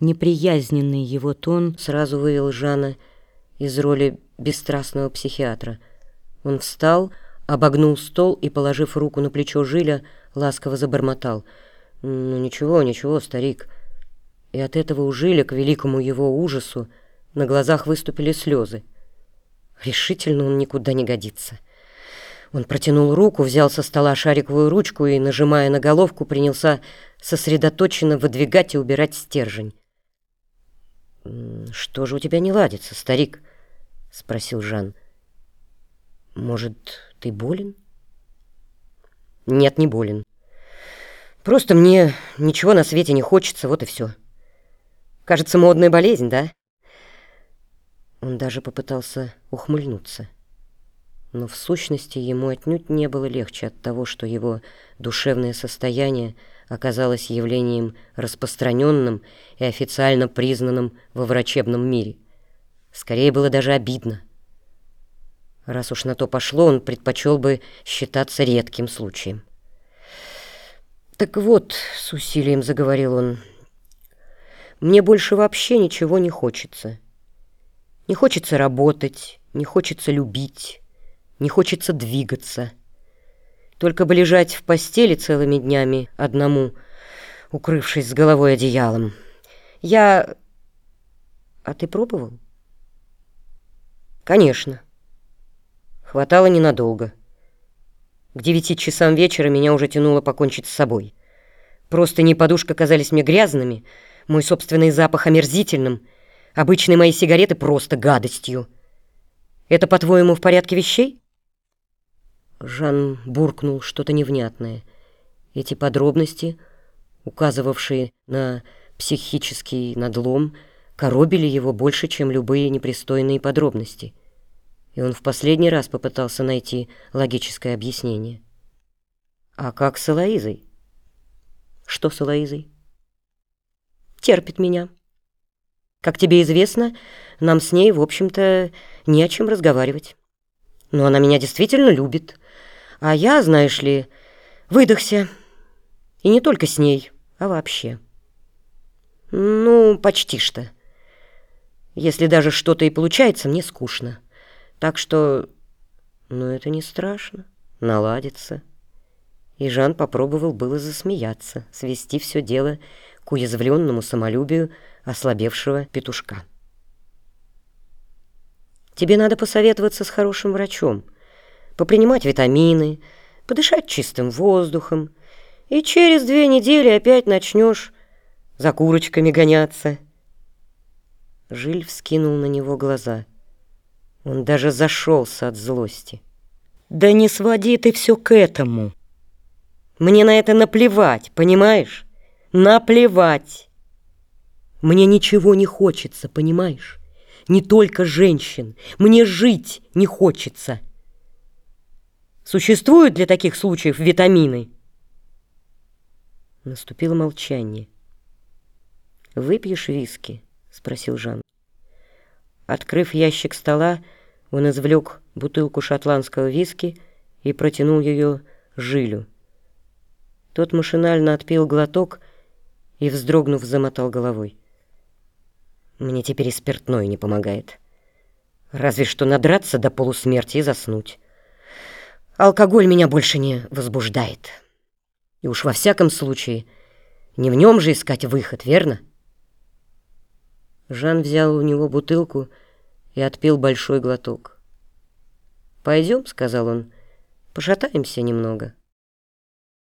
Неприязненный его тон сразу вывел Жана из роли бесстрастного психиатра. Он встал, обогнул стол и, положив руку на плечо Жиля, ласково забормотал. «Ну ничего, ничего, старик». И от этого у Жиля, к великому его ужасу, на глазах выступили слезы. Решительно он никуда не годится. Он протянул руку, взял со стола шариковую ручку и, нажимая на головку, принялся сосредоточенно выдвигать и убирать стержень. «Что же у тебя не ладится, старик?» — спросил Жан. «Может, ты болен?» «Нет, не болен. Просто мне ничего на свете не хочется, вот и все. Кажется, модная болезнь, да?» Он даже попытался ухмыльнуться. Но в сущности ему отнюдь не было легче от того, что его душевное состояние оказалось явлением распространенным и официально признанным во врачебном мире. Скорее было даже обидно. Раз уж на то пошло, он предпочел бы считаться редким случаем. «Так вот», — с усилием заговорил он, — «мне больше вообще ничего не хочется. Не хочется работать, не хочется любить, не хочется двигаться. Только бы лежать в постели целыми днями одному, укрывшись с головой одеялом. Я... А ты пробовал? Конечно. Хватало ненадолго. К девяти часам вечера меня уже тянуло покончить с собой. Просто не подушка казались мне грязными, мой собственный запах омерзительным, обычные мои сигареты просто гадостью. Это, по-твоему, в порядке вещей? Жан буркнул что-то невнятное. Эти подробности, указывавшие на психический надлом, коробили его больше, чем любые непристойные подробности. И он в последний раз попытался найти логическое объяснение. «А как с Элоизой?» «Что с Элоизой?» «Терпит меня. Как тебе известно, нам с ней, в общем-то, не о чем разговаривать. Но она меня действительно любит». А я, знаешь ли, выдохся. И не только с ней, а вообще. Ну, почти что. Если даже что-то и получается, мне скучно. Так что... Ну, это не страшно. Наладится. И Жан попробовал было засмеяться, свести все дело к уязвленному самолюбию ослабевшего петушка. «Тебе надо посоветоваться с хорошим врачом», попринимать витамины, подышать чистым воздухом, и через две недели опять начнешь за курочками гоняться. Жиль вскинул на него глаза. Он даже зашелся от злости. «Да не своди ты все к этому. Мне на это наплевать, понимаешь? Наплевать. Мне ничего не хочется, понимаешь? Не только женщин. Мне жить не хочется». Существуют для таких случаев витамины?» Наступило молчание. «Выпьешь виски?» — спросил Жан. Открыв ящик стола, он извлек бутылку шотландского виски и протянул ее Жилю. Тот машинально отпил глоток и, вздрогнув, замотал головой. «Мне теперь и спиртное не помогает. Разве что надраться до полусмерти и заснуть». Алкоголь меня больше не возбуждает. И уж во всяком случае, не в нем же искать выход, верно? Жан взял у него бутылку и отпил большой глоток. «Пойдем», — сказал он, — «пошатаемся немного».